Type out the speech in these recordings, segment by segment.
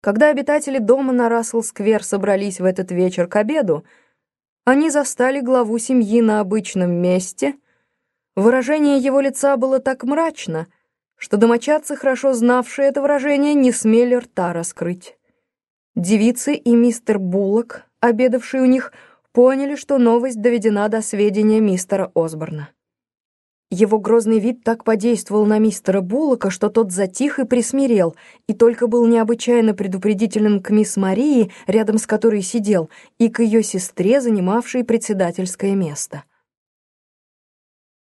Когда обитатели дома на Рассел-сквер собрались в этот вечер к обеду, они застали главу семьи на обычном месте. Выражение его лица было так мрачно, что домочадцы, хорошо знавшие это выражение, не смели рта раскрыть. Девицы и мистер Буллок, обедавшие у них, поняли, что новость доведена до сведения мистера Осборна. Его грозный вид так подействовал на мистера Буллока, что тот затих и присмирел, и только был необычайно предупредителен к мисс Марии, рядом с которой сидел, и к ее сестре, занимавшей председательское место.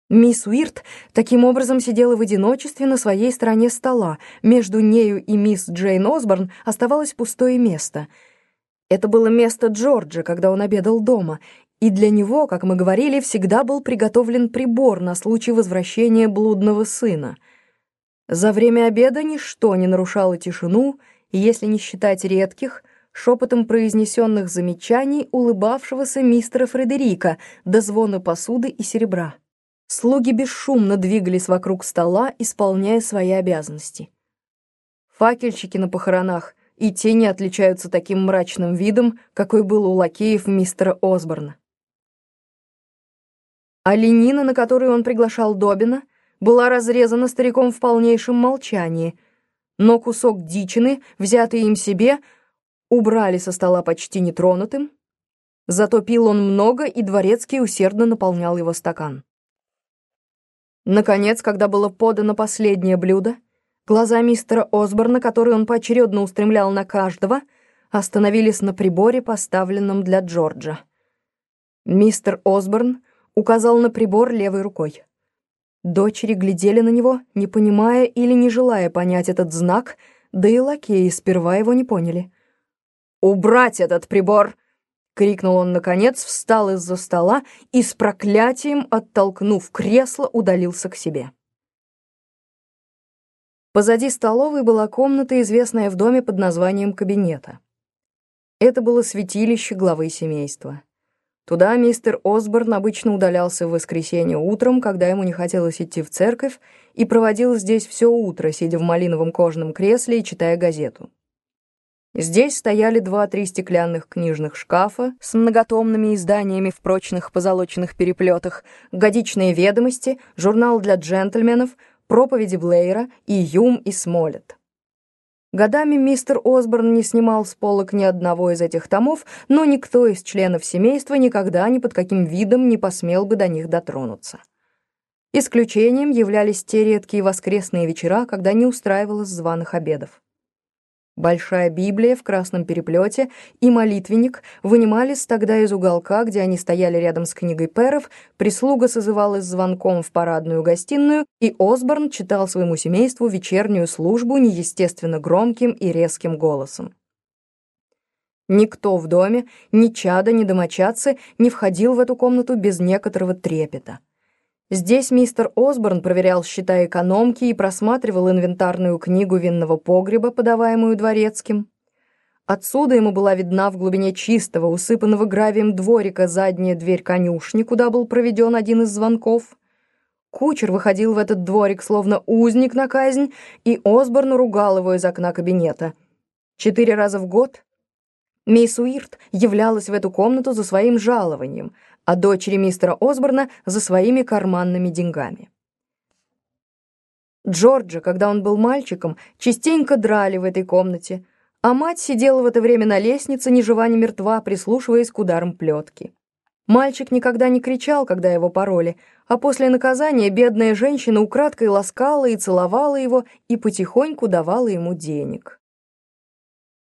Мисс Уирт таким образом сидела в одиночестве на своей стороне стола. Между нею и мисс Джейн Осборн оставалось пустое место. Это было место Джорджа, когда он обедал дома, и для него, как мы говорили, всегда был приготовлен прибор на случай возвращения блудного сына. За время обеда ничто не нарушало тишину, если не считать редких, шепотом произнесенных замечаний улыбавшегося мистера Фредерика до звона посуды и серебра. Слуги бесшумно двигались вокруг стола, исполняя свои обязанности. Факельщики на похоронах и те не отличаются таким мрачным видом, какой был у лакеев мистера Осборна. Оленина, на которую он приглашал Добина, была разрезана стариком в полнейшем молчании, но кусок дичины, взятый им себе, убрали со стола почти нетронутым. Зато пил он много, и дворецкий усердно наполнял его стакан. Наконец, когда было подано последнее блюдо, глаза мистера Осборна, которые он поочередно устремлял на каждого, остановились на приборе, поставленном для Джорджа. Мистер Осборн указал на прибор левой рукой. Дочери глядели на него, не понимая или не желая понять этот знак, да и лакеи сперва его не поняли. «Убрать этот прибор!» — крикнул он наконец, встал из-за стола и с проклятием, оттолкнув кресло, удалился к себе. Позади столовой была комната, известная в доме под названием кабинета. Это было святилище главы семейства. Туда мистер Осборн обычно удалялся в воскресенье утром, когда ему не хотелось идти в церковь, и проводил здесь все утро, сидя в малиновом кожаном кресле и читая газету. Здесь стояли два-три стеклянных книжных шкафа с многотомными изданиями в прочных позолоченных переплетах, годичные ведомости, журнал для джентльменов, проповеди Блейра и Юм и Смолет. Годами мистер Осборн не снимал с полок ни одного из этих томов, но никто из членов семейства никогда ни под каким видом не посмел бы до них дотронуться. Исключением являлись те редкие воскресные вечера, когда не устраивалось званых обедов. Большая Библия в красном переплете и молитвенник вынимались тогда из уголка, где они стояли рядом с книгой перов, прислуга созывалась звонком в парадную гостиную, и Осборн читал своему семейству вечернюю службу неестественно громким и резким голосом. Никто в доме, ни чада, ни домочадцы не входил в эту комнату без некоторого трепета. Здесь мистер Осборн проверял счета экономки и просматривал инвентарную книгу винного погреба, подаваемую дворецким. Отсюда ему была видна в глубине чистого, усыпанного гравием дворика задняя дверь конюшни, куда был проведен один из звонков. Кучер выходил в этот дворик, словно узник на казнь, и Осборн ругал его из окна кабинета. Четыре раза в год Мисс Уирт являлась в эту комнату за своим жалованием, а дочери мистера Осборна за своими карманными деньгами. Джорджа, когда он был мальчиком, частенько драли в этой комнате, а мать сидела в это время на лестнице, ни жива, ни мертва, прислушиваясь к ударам плетки. Мальчик никогда не кричал, когда его пороли, а после наказания бедная женщина украдкой ласкала и целовала его и потихоньку давала ему денег.